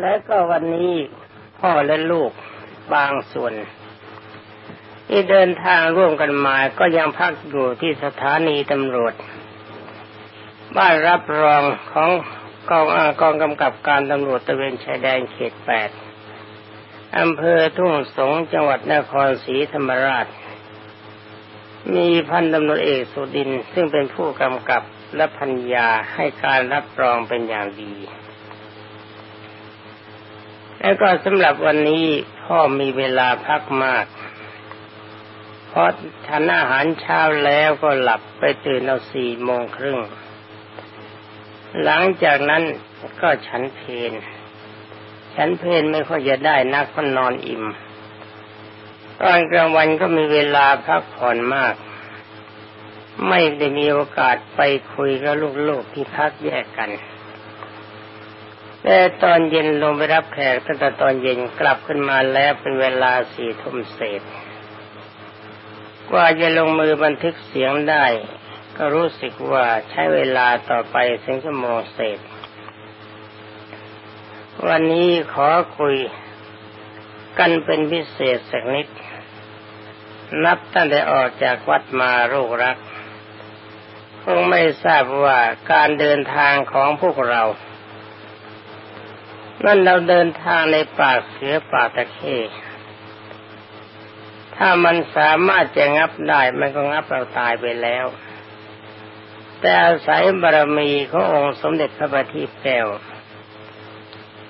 และก็วันนี้พ่อและลูกบางส่วน ที่เดินทางร่วมกันมาก็ยังพักอยู่ที่สถานีตำรวจ บ้านรับรองของกองอกองกำกับการตำรวจตะเวนชายแดนเขตแปดอำเภอทุ่งสงจังหวัดนครศรีธรรมราช มีพันตำรวจเอกสุดินซึ่งเป็นผู้กำกับและพัญญาให้การรับรองเป็นอย่างดี แล้วก็สำหรับวันนี้พ่อมีเวลาพักมาก เพราะทานอาหารเช้าแล้วก็หลับไปตื่นเอาสี่โมงครึ่ง หลังจากนั้นก็ฉันเพลฉันเพลไม่ค่อยจะได้นักก็นอนอิ่ม ตอนกลางวันก็มีเวลาพักผ่อนมาก ไม่ได้มีโอกาสไปคุยกับลูกๆที่พักแยกกัน แต่ตอนเย็นลงไปรับแขกตั้งแต่ตอนเย็นกลับขึ้นมาแล้วเป็นเวลาสี่ทุ่มเศษ กว่าจะลงมือบันทึกเสียงได้ ก็รู้สึกว่าใช้เวลาต่อไปถึงชั่วโมงเศษ วันนี้ขอคุยกันเป็นพิเศษสักนิด นับตั้งแต่ออกจากวัดมาโรครัก คงไม่ทราบว่าการเดินทางของพวกเรา นั่นเราเดินทางในป่าเสือป่าตะเคถ้ามันสามารถจะงับได้ มันก็งับเราตายไปแล้ว แต่อาศัยบารมีขององค์สมเด็จพระบัณฑิตแก้ว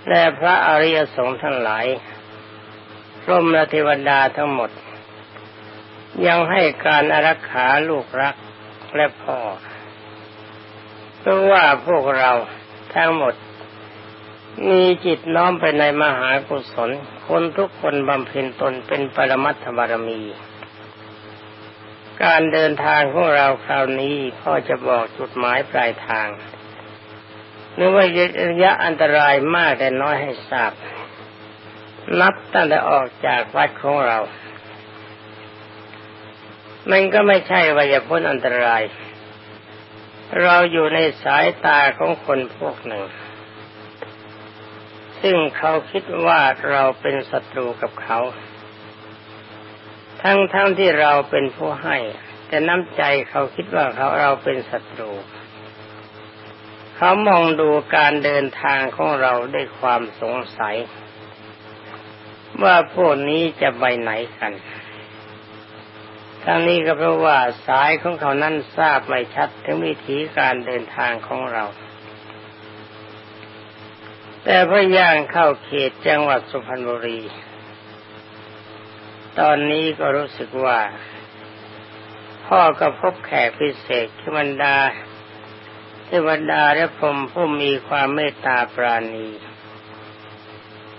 และพระอริยสงฆ์ทั้งหลายร่มและเทวดาทั้งหมด ยังให้การอารักขาลูกรักและพ่อเพราะว่าพวกเราทั้งหมด มีจิตน้อมไปในมหากุศล คนทุกคนบำเพ็ญตนเป็นปรมัตถบารมี การเดินทางของเราคราวนี้พ่อจะบอกจุดหมายปลายทางหรือว่าระยะอันตรายมากแต่น้อยให้ทราบ นับตั้งแต่ออกจากวัดของเรา มันก็ไม่ใช่ว่าจะพ้นอันตราย เราอยู่ในสายตาของคนพวกหนึ่ง ซึ่งเขาคิดว่าเราเป็นศัตรูกับเขา ทั้งๆทที่เราเป็นผู้ให้ แต่น้ำใจเขาคิดว่าเขาเราเป็นศัตรู เขามองดูการเดินทางของเราด้วยความสงสัย ว่าพวกนี้จะไปไหนกันทั้งนี้ก็เพราะว่าสายของเขานั้นทราบไม่ชัดถึงวิธีการเดินทางของเรา แต่พอย่างเข้าเขตจังหวัดสุพรรณบุรี ตอนนี้ก็รู้สึกว่า พ่อก็พบแขกพิเศษคือบรรดาเทวดาและพรมผู้มีความเมตตาปราณี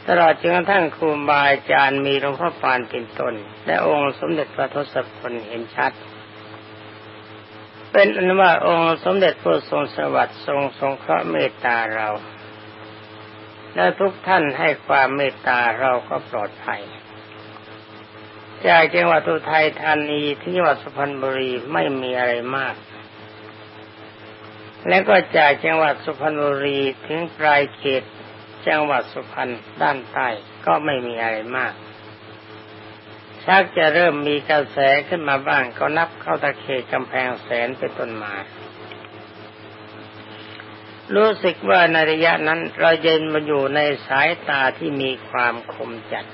ตลอดจนกระทั่งครูบาอาจารย์มีหลวงพ่อปานเป็นต้น และองค์สมเด็จพระทศพลเห็นชัด เป็นอันว่าองค์สมเด็จพระทรงสวัสดิ์ทรงทรงเคราะห์เมตตาเรา และทุกท่านให้ความเมตตาเราก็ปลอดภัยจากจังหวัดอุทัยธานีที่จังหวัดสุพรรณบุรีไม่มีอะไรมาก และก็จากจังหวัดสุพรรณบุรีถึงปลายเขตจังหวัดสุพรรณด้านใต้ก็ไม่มีอะไรมาก ชักจะเริ่มมีกระแสขึ้นมาบ้างก็นับเข้าตะเขตกำแพงแสนเป็นต้นมา รู้สึกว่าในระยะนั้นเราเย็นมาอยู่ในสายตาที่มีความคมจัด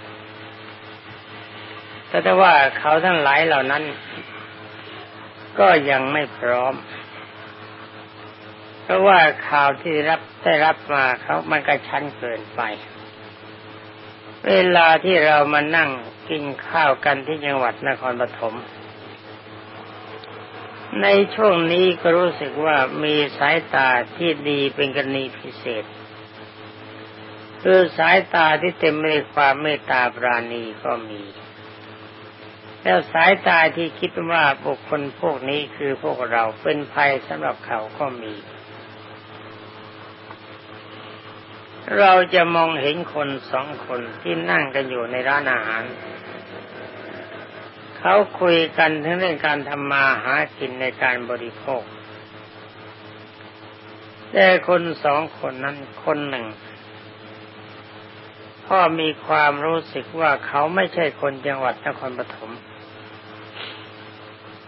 แต่ว่าเขาทั้งหลายเหล่านั้น ก็ยังไม่พร้อม เพราะว่าข่าวที่รับได้รับมาเขามันกระชั้นเกินไป เวลาที่เรามานั่งกินข้าวกันที่จังหวัดนครปฐม ในช่วงนี้ก็รู้สึกว่ามีสายตาที่ดีเป็นกรณีพิเศษ คือสายตาที่เต็มไปด้วยความเมตตาปราณีก็มี แล้วสายตาที่คิดว่าบุคคลพวกนี้คือพวกเราเป็นภัยสำหรับเขาก็มี เราจะมองเห็นคนสองคนที่นั่งกันอยู่ในร้านอาหาร เขาคุยกันถึงเรื่องการทำมาหากินในการบริโภค แต่คนสองคนนั้นคนหนึ่งพ่อมีความรู้สึกว่าเขาไม่ใช่คนจังหวัดนครปฐม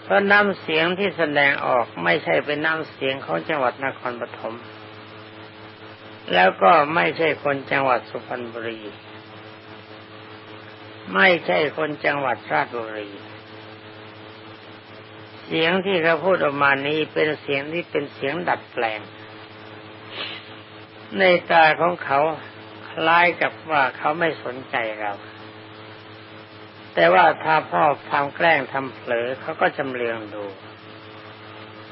เพราะน้ำเสียงที่แสดงออกไม่ใช่เป็นน้ำเสียงของจังหวัดนครปฐมแล้วก็ไม่ใช่คนจังหวัดสุพรรณบุรี ไม่ใช่คนจังหวัดราชบุรี เสียงที่เขาพูดออกมานี้เป็นเสียงที่เป็นเสียงดัดแปลง ในตาของเขาคล้ายกับว่าเขาไม่สนใจเรา แต่ว่าถ้าพ่อทำแกล้งทำเผลอเขาก็จำเรียงดู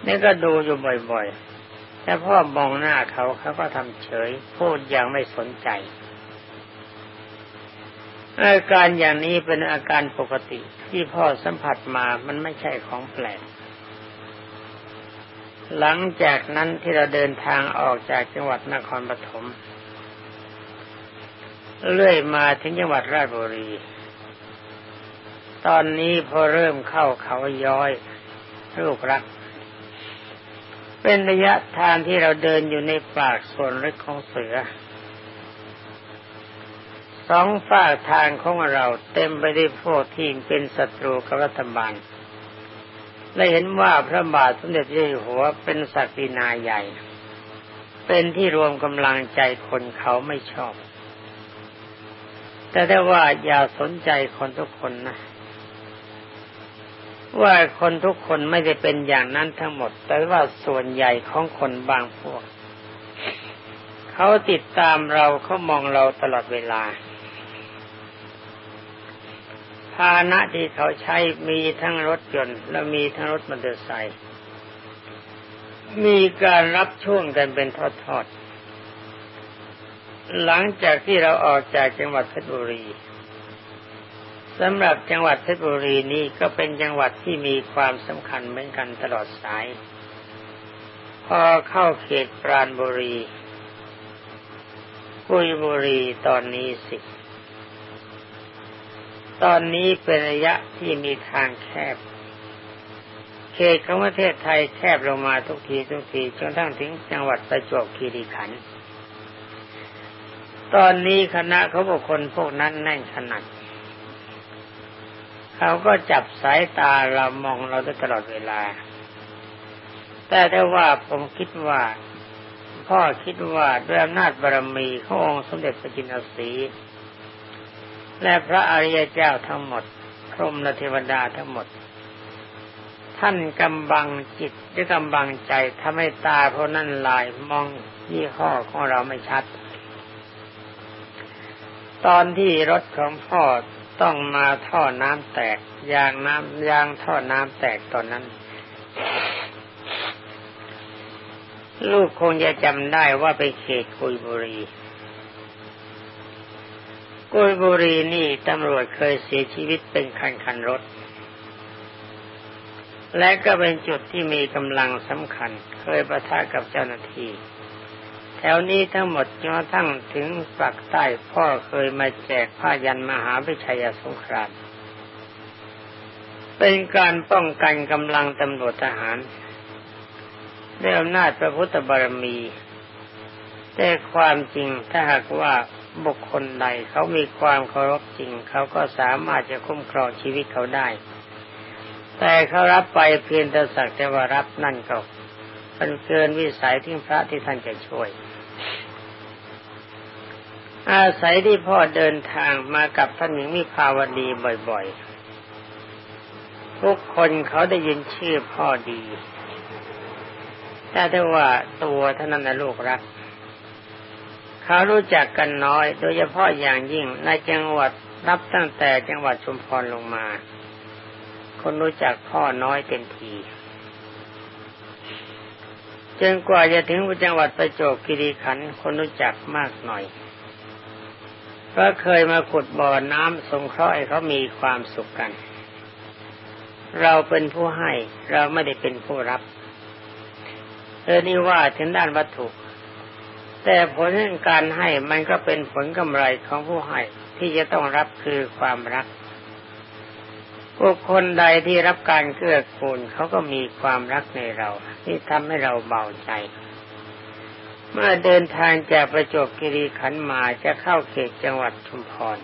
นี่ก็ดูอยู่บ่อยๆแต่พ่อมองหน้าเขาเขาก็ทำเฉย พูดอย่างไม่สนใจ อาการอย่างนี้เป็นอาการปกติที่พ่อสัมผัสมามันไม่ใช่ของแปลก หลังจากนั้นที่เราเดินทางออกจากจังหวัดนครปฐมเรื่อยมาถึงจังหวัดราชบุรี ตอนนี้พอเริ่มเข้าเขาย้อยลูกรัก เป็นระยะทางที่เราเดินอยู่ในปากส่วนลึกของเสือ องฝากทางของเราเต็มไปด้วยพวกที่เป็นศัตรูกับรัฐบาลและเห็นว่าพระบาทสมเด็จพระเจ้าอยู่หัวเป็นศักดินาใหญ่ เป็นที่รวมกำลังใจคนเขาไม่ชอบ แต่ได้ว่าอย่าสนใจคนทุกคนนะ ว่าคนทุกคนไม่ได้เป็นอย่างนั้นทั้งหมด แต่ว่าส่วนใหญ่ของคนบางพวก เขาติดตามเราเขามองเราตลอดเวลา ภาณะที่เขาใช้มีทั้งรถยนต์และมีทั้งรถมอเตอร์ไซค์มีการรับช่วงกันเป็นทอดๆ หลังจากที่เราออกจากจังหวัดเพชรบุรีสำหรับจังหวัดเพชรบุรีนี้ก็เป็นจังหวัดที่มีความสำคัญเหมือนกันตลอดสาย พอเข้าเขตปราณบุรี กุยบุรีตอนนี้สิ ตอนนี้เป็นระยะที่มีทางแคบ เขตของประเทศไทยแคบลงมาทุกทีทุกทีจนทั้งถึงจังหวัดประจวบคีรีขันธ์ตอนนี้คณะเขาบุคคลพวกนั้นแน่นขนาดเขาก็จับสายตาเรามองเราตลอดเวลา แต่ถ้าว่าผมคิดว่าพ่อคิดว่าด้วยอำนาจบารมีขององค์สมเด็จพระจินสี และพระอริยเจ้าทั้งหมด พรหมและเทวดาทั้งหมด ท่านกำบังจิตด้วยกำบังใจทำให้ตาเพราะนั่นลายมองยี่ห้อของเราไม่ชัด ตอนที่รถของพ่อต้องมาท่อน้ำแตก ยางน้ำยางท่อน้ำแตกตอนนั้นลูกคงจะจำได้ว่าไปเขตกุยบุรี กุยบุรีนี่ตำรวจเคยเสียชีวิตเป็นคันคันรถ และก็เป็นจุดที่มีกำลังสำคัญ เคยประทะกับเจ้าหน้าที่ แถวนี้ทั้งหมดจนทั้งถึงปักใต้พ่อเคยมาแจกผ้ายันมหาวิชัยสงครามเป็นการป้องกันกำลังตำรวจทหารด้วยอำนาจพระพุทธบารมี แต่ความจริงถ้าหากว่า บุคคลใดเขามีความเคารพจริง เขาก็สามารถจะคุ้มครองชีวิตเขาได้ แต่เขารับไปเพียงแต่สักแต่ว่ารับนั่นก็มันเกินวิสัยที่พระที่ท่านจะช่วย อาศัยที่พ่อเดินทางมากับท่านหญิงวิภาวดีบ่อยๆ ทุกคนเขาได้ยินชื่อพ่อดีแต่ถ้าว่าตัวท่านนั้นลูกรัก เขารู้จักกันน้อย โดยเฉพาะอย่างยิ่งในจังหวัดรับตั้งแต่จังหวัดชุมพรลงมา คนรู้จักพ่อน้อยเต็มทีจนกว่าจะถึงจังหวัดประจวบคีรีขันธ์คนรู้จักมากหน่อยเพราะเคยมาขุดบ่อน้ำสงเคราะห์ให้เขามีความสุขกัน เราเป็นผู้ให้เราไม่ได้เป็นผู้รับเออนี่ว่าถึงด้านวัตถุ แต่ผลแห่งการให้มันก็เป็นผลกำไรของผู้ให้ที่จะต้องรับคือความรักบุคคลใดที่รับการเกื้อกูลเขาก็มีความรักในเรา ที่ทำให้เราเบาใจ เมื่อเดินทางจากประจวบคีรีขันธ์มาจะเข้าเขตจังหวัดชุมพร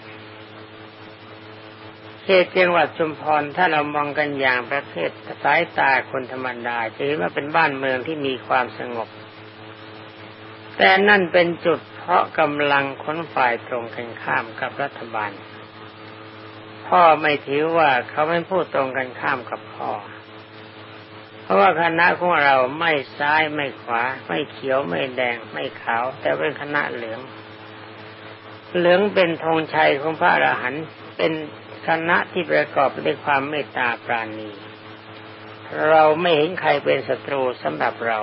เขตจังหวัดชุมพรถ้าเรามองกันอย่างประเภทสายตาคนธรรมดาจะเห็นว่าเป็นบ้านเมืองที่มีความสงบ แต่นั่นเป็นจุดเพราะกำลังขนฝ่ายตรงกันข้ามกับรัฐบาล พ่อไม่ถือว่าเขาไม่พูดตรงกันข้ามกับพ่อ เพราะว่าคณะของเราไม่ซ้ายไม่ขวา ไม่เขียวไม่แดงไม่ขาว แต่เป็นคณะเหลือง เหลืองเป็นธงชัยของพระอรหันต์เป็นคณะที่ประกอบด้วยความเมตตาปราณี เราไม่เห็นใครเป็นศัตรูสำหรับเรา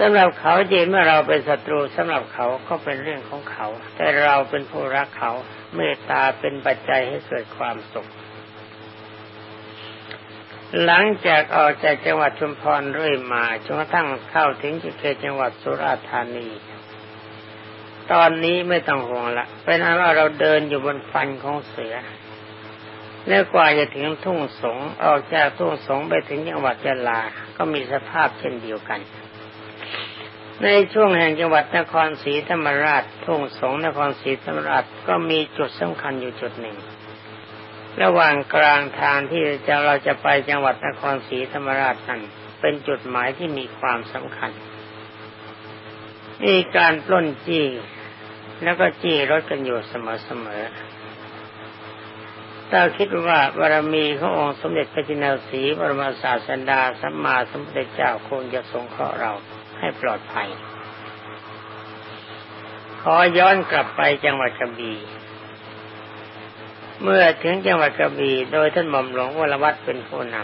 สำหรับเขาเห็นเมื่อเราเป็นศัตรูสำหรับเขาก็เป็นเรื่องของเขา แต่เราเป็นผู้รักเขาเมตตาเป็นปัจจัยให้เกิดความสุข หลังจากออกจากจังหวัดชุมพรเรื่อยมาจนกระทั่งเข้าถึงเขตจังหวัดสุราษฎร์ธานี ตอนนี้ไม่ต้องห่วงละเป็นอันว่าเราเดินอยู่บนฟันของเสือแล้วกว่าจะถึงทุ่งสงออกจากทุ่งสงไปถึงจังหวัดยะลา ก็มีสภาพเช่นเดียวกัน ในช่วงแห่งจังหวัดนครศรีธรรมราชทุ่งสงนครศรีธรรมราชก็มีจุดสำคัญอยู่จุดหนึ่ง ระหว่างกลางทางที่จะเราจะไปจังหวัดนครศรีธรรมราชนั้นเป็นจุดหมายที่มีความสำคัญ มีการปล้นจี้แล้วก็จี้รถกันอยู่เสมอๆถ้าคิดว่าบารมีขององค์สมเด็จพระจินสีบรมศาสดาสัมมาสัมพุทธเจ้าคงจะทรงเคราะห์เรา ให้ปลอดภัย ขอย้อนกลับไปจังหวัดกระบี่เมื่อถึงจังหวัดกระบี่โดยท่านหม่อมหลวงวรวัตเป็นผู้น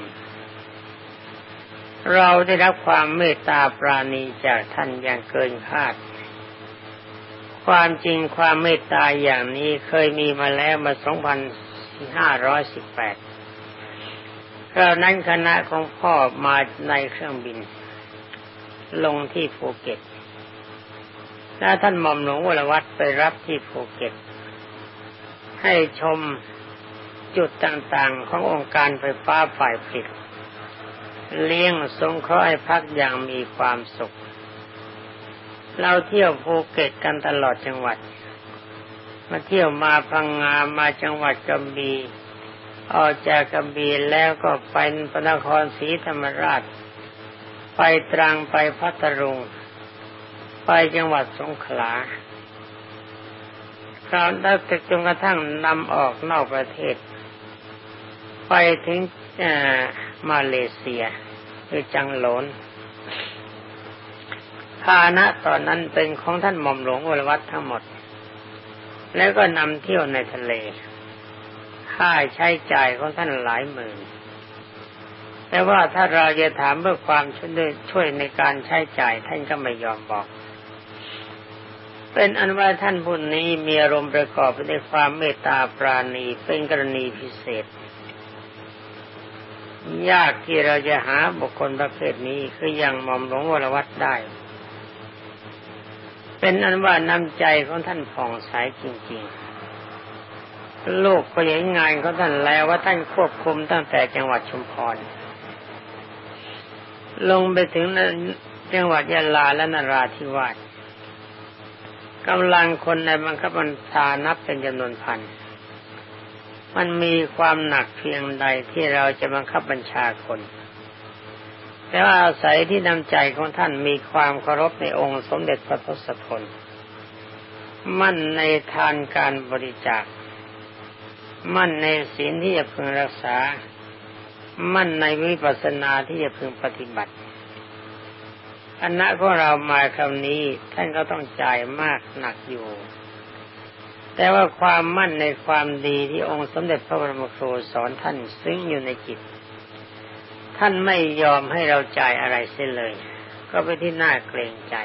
ำเราได้รับความเมตตาปราณีจากท่านอย่างเกินคาด ความจริงความเมตตาอย่างนี้เคยมีมาแล้วมา 2518คราวนั้นคณะของพ่อมาในเครื่องบิน ลงที่ภูเก็ตแล้วท่านหม่อมหลวงวรวัตไปรับที่ภูเก็ต ให้ชมจุดต่างๆขององค์การไฟฟ้าฝ่ายผลิตเลี้ยงสงเคราะห์ให้พักอย่างมีความสุข เราเที่ยวภูเก็ตกันตลอดจังหวัด มาเที่ยวมาพังงามาจังหวัดกระบี่ออกจากกระบี่แล้วก็ไปพระนครศรีธรรมราช ไปตรังไปพัทลุง ไปจังหวัดสงขลาคราวนั้นจนกระทั่งนำออกนอกประเทศ ไปถึงมาเลเซียคือจังหลนพาณะตอนนั้นเป็นของท่านหม่อมหลวงวรวัตทั้งหมด แล้วก็นำเที่ยวในทะเล ค่าใช้จ่ายของท่านหลายหมื่น แต่ว่าถ้าเราจะถามเพื่อความช่วยในการใช้จ่ายท่านก็ไม่ยอมบอก เป็นอันว่าท่านผู้นี้มีอารมณ์ประกอบไปด้วยความเมตตาปราณีเป็นกรณีพิเศษ ยากที่เราจะหาบุคคลประเภทนี้คืออย่างมอมหลวงวรวัตได้ เป็นอันว่าน้ำใจของท่านผ่องใสจริง ๆลูกก็เห็นงานของท่านแล้วว่าท่านควบคุมตั้งแต่จังหวัดชุมพร ลงไปถึงจังหวัดยะลาและนราธิวาสกำลังคนในบังคับบัญชานับเป็นจำนวนพัน มันมีความหนักเพียงใดที่เราจะบังคับบัญชาคน แต่ว่าอาศัยที่นำใจของท่านมีความเคารพในองค์สมเด็จพระทศพล มั่นในทานการบริจาค มั่นในศีลที่จะพึงรักษา มั่นในวิปัสสนาที่จะพึงปฏิบัติคณะของเรามาคำนี้ท่านก็ต้องจ่ายมากหนักอยู่ แต่ว่าความมั่นในความดีที่องค์สมเด็จพระบรมครูสอนท่านซึ้งอยู่ในจิต ท่านไม่ยอมให้เราจ่ายอะไรเสียเลย ก็ไปที่น่าเกรงใจ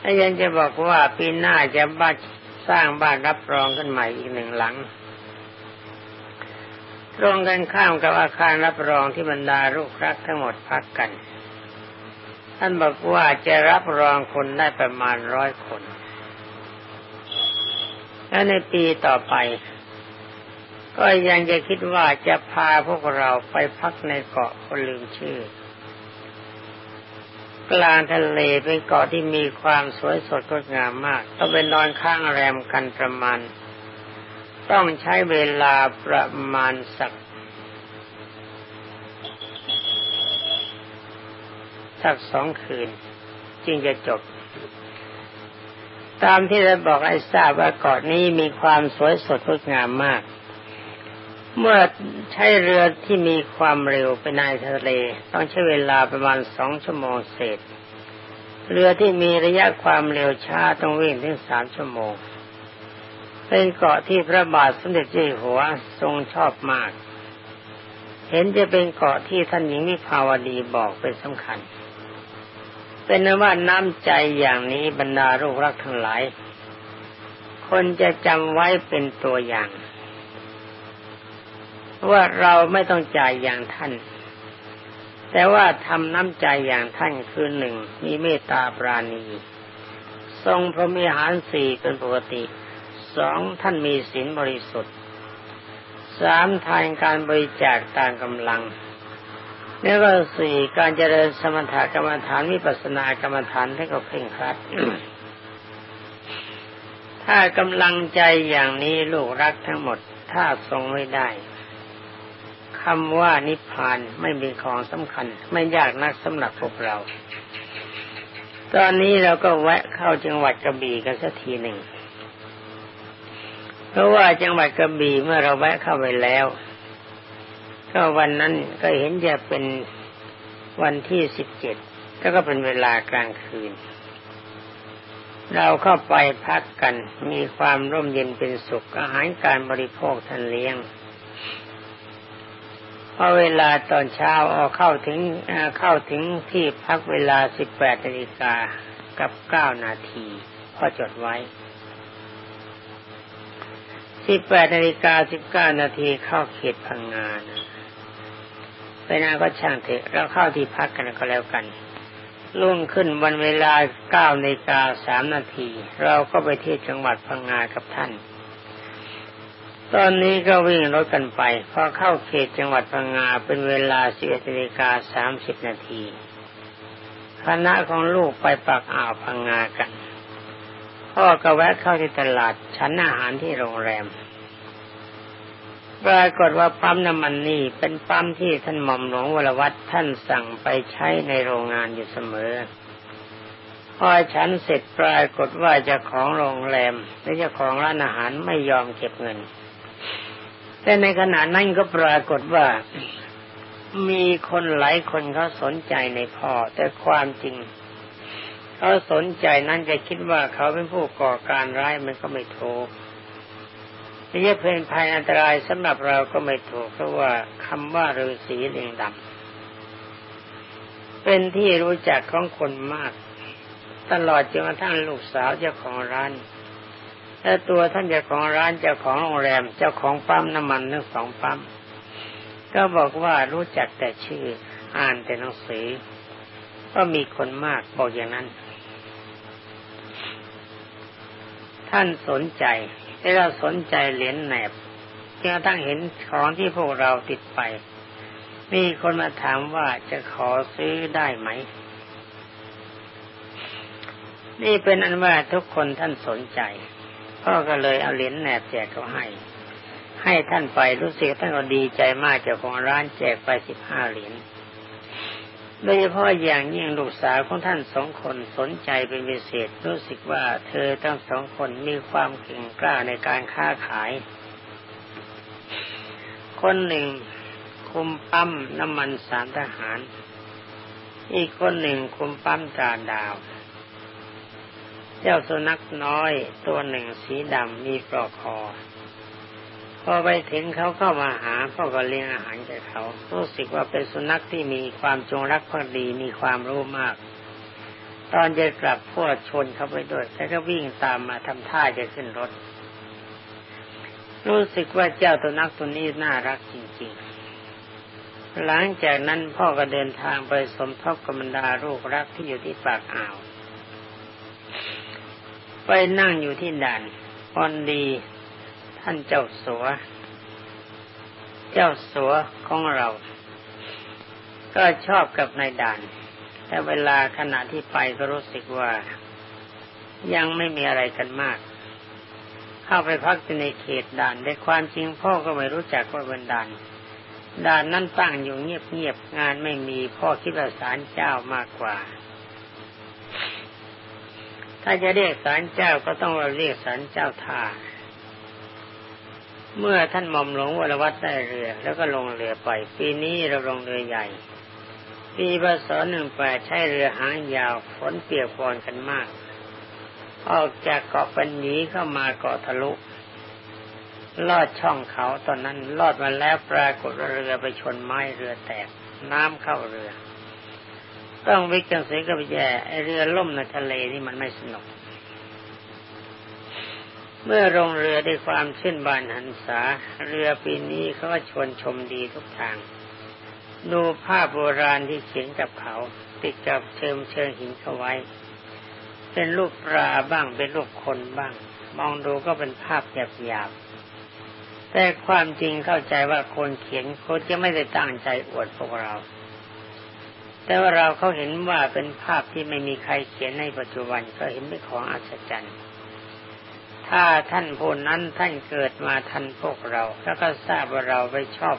ถ้ายังจะบอกว่าปีหน้าจะบ้านสร้างบ้านรับรองกันใหม่อีกหนึ่งหลัง ตรงกันข้ามกับอาคารรับรองที่บรรดาลูกรักทั้งหมดพักกัน ท่านบอกว่าจะรับรองคนได้ประมาณร้อยคน และในปีต่อไป ก็ยังจะคิดว่าจะพาพวกเราไปพักในเกาะคนลืมชื่อกกลางทะเลเป็นเกาะที่มีความสวยสดงดงามมาก ต้องไปนอนข้างแรมกันประมาณ ต้องใช้เวลาประมาณสักสักสองคืน จึงจะจบ ตามที่ได้บอกให้ทราบว่าเกาะนี้มีความสวยสดงดงามมาก เมื่อใช้เรือที่มีความเร็วไปในทะเล ต้องใช้เวลาประมาณสองชั่วโมงเศษ เรือที่มีระยะความเร็วช้าต้องวิ่งถึงสามชั่วโมง เป็นเกาะที่พระบาทสมเด็จเจ้าอยู่หัวทรงชอบมาก เห็นจะเป็นเกาะที่ท่านหญิงวิภาวดีบอกเป็นสำคัญ เป็นนว่าน้ำใจอย่างนี้บรรดาลูกรักทั้งหลาย คนจะจำไว้เป็นตัวอย่าง ว่าเราไม่ต้องจ่ายอย่างท่าน แต่ว่าทำน้ำใจอย่างท่านคือหนึ่งมีเมตตาปราณี ทรงพระมีหารสี่เป็นปกติ สองท่านมีศีลบริสุทธิ์สามทานการบริจาคตางกำลังแล้วก็สี่การเจริญสมถกรรมฐานวิปัสสนากรรมฐานให้ก็เพ่งครัด ถ้ากำลังใจอย่างนี้ลูกรักทั้งหมดถ้าทรงไม่ได้คำว่านิพพานไม่มีของสำคัญ ไม่ยากนักสำหรับพวกเรา ตอนนี้เราก็แวะเข้าจังหวัดกระบี่กันสักทีหนึ่ง เพราะว่าจังหวัดกระบี่เมื่อเราแวะเข้าไปแล้ว ก็วันนั้นก็เห็นจะเป็นวันที่สิบเจ็ดแล้วก็เป็นเวลากลางคืน เราเข้าไปพักกันมีความร่มเย็นเป็นสุขอาหารการบริโภคท่านเลี้ยงพอเวลาตอนเช้าออกเข้าถึงเข้าถึงที่พักเวลาสิบแปดนาฬิกากับเก้านาทีพอจดไว้ สิบแปดนาฬิกาสิบเก้านาทีเข้าเขตพังงานไปนาก็ช่างเถอะเราเข้าที่พักกันก็แล้วกันลุ่งขึ้นวันเวลาเก้านาฬิกาสามนาที เราก็ไปที่จังหวัดพังงากับท่าน ตอนนี้ก็วิ่งรถกันไปพอเข้าเขตจังหวัดพังงาเป็นเวลาสิบเอ็ดนาฬิกาสามสิบนาทีคณะของลูกไปปากอ่าวพังงากัน พ่อก็แวะเข้าที่ตลาดชั้นอาหารที่โรงแรม ปรากฏว่าปั๊มน้ำมันนี่เป็นปั๊มที่ท่านหม่อมหลวงวรวัตท่านสั่งไปใช้ในโรงงานอยู่เสมอ พอฉันเสร็จปรากฏว่าเจ้าของโรงแรมและเจ้าของร้านอาหารไม่ยอมเก็บเงิน แต่ในขณะนั้นก็ปรากฏว่ามีคนหลายคนเขาสนใจในพ่อแต่ความจริง เขาสนใจนั้นจะคิดว่าเขาเป็นผู้ก่อการร้ายมันก็ไม่ถูกที่จะเป็นภัยอันตรายสำหรับเราก็ไม่ถูกเพราะว่าคำว่าฤาษีเลียงดำเป็นที่รู้จักของคนมาก ตลอดจนกระทั่งลูกสาวเจ้าของร้านและตัวท่านเจ้าของร้านเจ้าของโรงแรมเจ้าของปั๊มน้ำมันทั้งสองปั๊มก็บอกว่ารู้จักแต่ชื่ออ่านแต่หนังสือก็มีคนมากบอกอย่างนั้น ท่านสนใจที่เราสนใจเหรียญแหนบจนกระทั่งเห็นของที่พวกเราติดไป มีคนมาถามว่าจะขอซื้อได้ไหม นี่เป็นอันว่าทุกคนท่านสนใจพ่อก็เลยเอาเหรียญแหนบแจกเขาให้ ให้ท่านไปรู้สึกท่านก็ดีใจมากเจ้าของร้านแจกไปสิบห้าเหรียญ โดยเฉพาะอย่างยิ่งลูกสาวของท่านสองคนสนใจเป็นพิเศษรู้สึกว่าเธอทั้งสองคนมีความเก่งกล้าในการค้าขาย คนหนึ่งคุมปั๊มน้ำมันสารทหาร อีกคนหนึ่งคุมปั๊มจานดาว เจ้าสุนัขน้อยตัวหนึ่งสีดำมีปลอกคอ พอไปถึงเขาเข้ามาหาพ่อก็เลี้ยงอาหารแก่เขา รู้สึกว่าเป็นสุนัขที่มีความจงรักภักดีมีความรู้มาก ตอนจะกลับพ่อชนเขาไปด้วยแล้วก็วิ่งตามมาทำท่าจะขึ้นรถ รู้สึกว่าเจ้าตัวนักตัวนี้น่ารักจริงๆ หลังจากนั้นพ่อก็เดินทางไปสมทบกับบรรดาลูกรักที่อยู่ที่ปากอ่าว ไปนั่งอยู่ที่ด่านพอนดี ท่านเจ้าสัว เจ้าสัวของเรา ก็ชอบกับนายด่าน แต่เวลาขณะที่ไปก็รู้สึกว่า ยังไม่มีอะไรกันมาก เข้าไปพักในเขตด่านแต่ความจริงพ่อก็ไม่รู้จักว่าเป็นด่านด่านนั้นตั้งอยู่เงียบๆงานไม่มีพ่อคิดว่าศาลเจ้ามากกว่า ถ้าจะเรียกศาลเจ้าก็ต้องเรียกศาลเจ้าท่า เมื่อท่านหม่อมหลวงวรวัตได้เรือ แล้วก็ลงเรือไป ปีนี้เราลงเรือใหญ่ ปีพศหนึ่งแปดใช้เรือหางยาวฝนเปียกปอนกันมาก ออกจากเกาะปัญญีเข้ามาเกาะทะลุ ลอดช่องเขาตอนนั้นลอดมาแล้วปรากฏเรือไปชนไม้เรือแตก น้ำเข้าเรือ ต้องวิจังเสียกับแย่ไอเรือล่มในทะเลนี่มันไม่สนุก เมื่อลงเรือด้วยความชื่นบานหันษา เรือปีนี้เขาก็ชวนชมดีทุกทาง ดูภาพโบราณที่เขียนกับเขา ติดกับเชิมเชิงหินเขาไว้ เป็นรูปปลาบ้างเป็นรูปคนบ้าง มองดูก็เป็นภาพหยาบๆแต่ความจริงเข้าใจว่าคนเขียนเขาจะไม่ได้ตั้งใจอวดพวกเรา แต่ว่าเราเขาเห็นว่าเป็นภาพที่ไม่มีใครเขียนในปัจจุบันก็เห็นเป็นของอัศจรรย์ ถ้าท่านผู้นั้นท่านเกิดมาทันพวกเรา แล้วก็ทราบว่าเราไปชอบ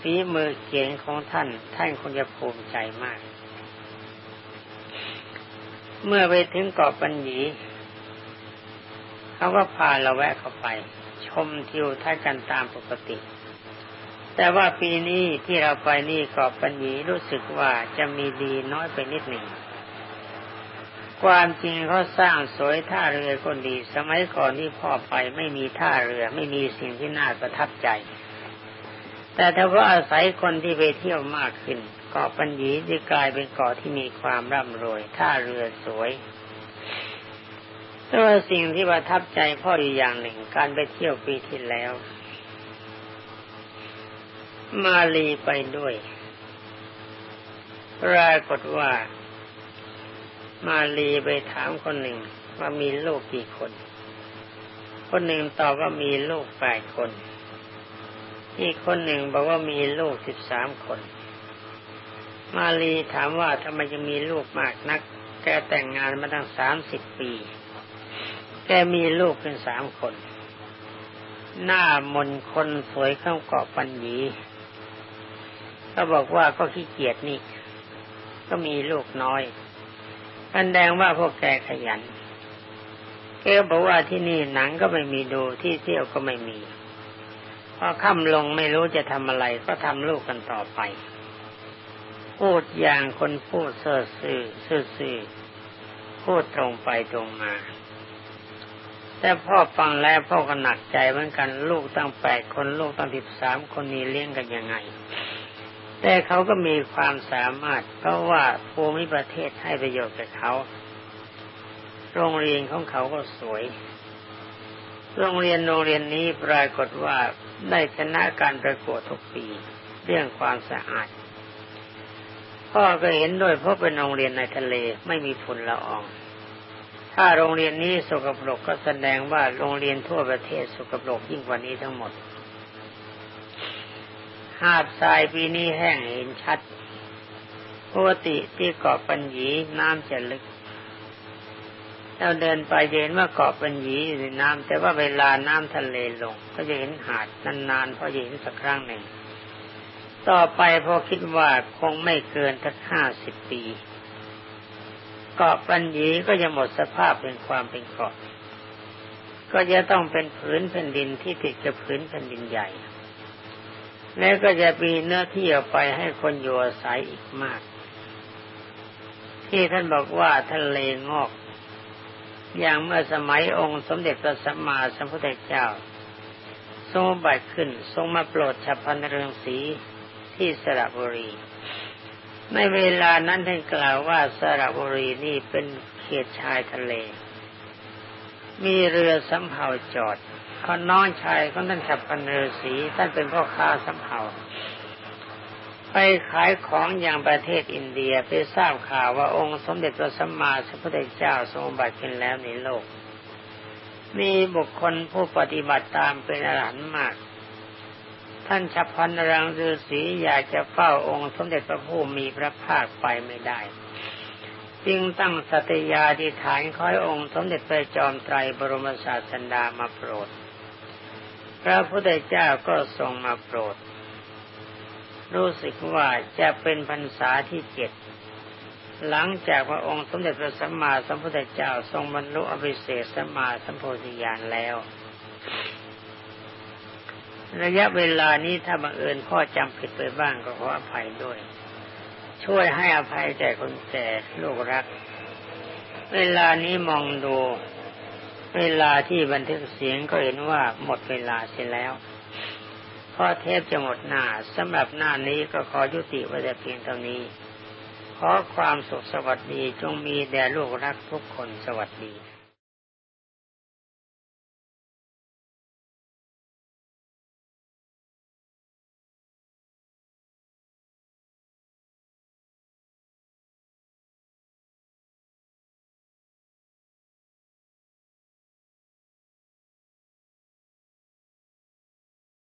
ฝีมือเขียนของท่าน ท่านคงจะภูมิใจมาก เมื่อไปถึงเกาะปัญญีเขาก็พาเราแวะเข้าไป ชมทิวทัศน์กันตามปกติ แต่ว่าปีนี้ที่เราไปนี่เกาะปัญญีรู้สึกว่าจะมีดีน้อยไปนิดหนึ่ง ความจริงเขาสร้างสวยท่าเรือคนดี สมัยก่อนที่พ่อไปไม่มีท่าเรือไม่มีสิ่งที่น่าประทับใจ แต่ถ้าว่าอาศัยคนที่ไปเที่ยวมากขึ้นเกาะปัญญีจะกลายเป็นเกาะที่มีความร่ำรวยท่าเรือสวยแต่ว่าสิ่งที่ประทับใจพ่ออีกอย่างหนึ่งการไปเที่ยวปีที่แล้ว มาลีไปด้วยปรากฏว่า มาลีไปถามคนหนึ่งว่ามีลูกกี่คน คนหนึ่งตอบว่ามีลูกแปดคน อีกคนหนึ่งบอกว่ามีลูกสิบสามคน มาลีถามว่าทำไมจะมีลูกมากนัก แกแต่งงานมาตั้งสามสิบปี แกมีลูกเป็นสามคน หน้ามนคนสวยเข้าเกาะปัญญีก็บอกว่าก็ขี้เกียจนี่ ก็มีลูกน้อย แสดงว่าพวกแกขยันแกบอกว่าที่นี่หนังก็ไม่มีดูที่เที่ยวก็ไม่มีพอค่ำลงไม่รู้จะทำอะไรก็ทำลูกกันต่อไป พูดอย่างคนพูดเสื่อสื่อซื่อสื่อพูดตรงไปตรงมา แต่พ่อฟังแล้วพ่อก็หนักใจเหมือนกัน ลูกตั้งแปดคนลูกตั้งสิบสามคนนี้เลี้ยงกันยังไง แต่เขาก็มีความสามารถ เพราะว่าภูมิประเทศให้ประโยชน์กับเขา โรงเรียนของเขาก็สวย โรงเรียนโรงเรียนนี้ปรากฏว่าได้ชนะการประกวดทุกปี เรื่องความสะอาดพ่อก็เห็นด้วยเพราะเป็นโรงเรียนในทะเลไม่มีฝุ่นละออง ถ้าโรงเรียนนี้สกปรกก็แสดงว่าโรงเรียนทั่วประเทศสกปรกยิ่งกว่านี้ทั้งหมด หาดทรายปีนี้แห้งเห็นชัดปกติที่เกาะปัญญีน้ำจะลึกเราเดินไปเห็นว่าเกาะปัญญีในน้ำแต่ว่าเวลาน้ำทะเลลง ก็จะเห็นหาดนานๆพอเห็นสักครั้งหนึ่ง ต่อไปพอคิดว่าคงไม่เกินทักห้าสิบปี เกาะปัญญีก็จะหมดสภาพเป็นความเป็นเกาะ ก็จะต้องเป็นผืนแผ่นดินที่ติดกับผืนแผ่นดินใหญ่ แล้วก็จะมีเนื้อที่เอาไปให้คนอยู่อาศัยอีกมาก ที่ท่านบอกว่าทะเลงอก อย่างเมื่อสมัยองค์สมเด็จพระสัมมาสัมพุทธเจ้า ทรงบัตรขึ้นทรงมาโปรดฉับพันเรืองสีที่สระบุรี ในเวลานั้นท่านกล่าวว่าสระบุรีนี่เป็นเขตชายทะเล มีเรือสำเภาจอดเขาน้องชายของท่านฉับพันเรศีท่านเป็นพ่อค้าสำเภาไปขายของอย่างประเทศอินเดียไปทราบข่าวว่าองค์สมเด็จพระสัมมาสัมพุทธเจ้าทรงบัติขึ้นแล้วในโลก มีบุคคลผู้ปฏิบัติตามเป็นอรหันต์มาก ท่านฉับพันรังฤาษีอยากจะเฝ้าองค์สมเด็จพระผู้มีพระภาคไปไม่ได้ จึงตั้งสติยาดิฐานคอยองค์สมเด็จพระจอมไตรบรมศาสดามาโปรด พระพุทธเจ้าก็ทรงมาโปรด รู้สึกว่าจะเป็นพรรษาที่เจ็ดหลังจากพระองค์สมเด็จพระสัมมาสัมพุทธเจ้าทรงบรรลุอภิเศษสัมมาสัมโพธิญาณแล้ว ระยะเวลานี้ถ้าบังเอิญพ่อจำผิดไปบ้างก็ขออภัยด้วย ช่วยให้อภัยแก่คนแก่ลูกรัก เวลานี้มองดู เวลาที่บันทึกเสียงก็เห็นว่าหมดเวลาเสียแล้วพอเทปจะหมดหน้าสำหรับหน้านี้ก็ขอยุติไว้แต่เพียงเท่านี้ ขอความสุขสวัสดีจงมีแด่ลูกรักทุกคนสวัสดี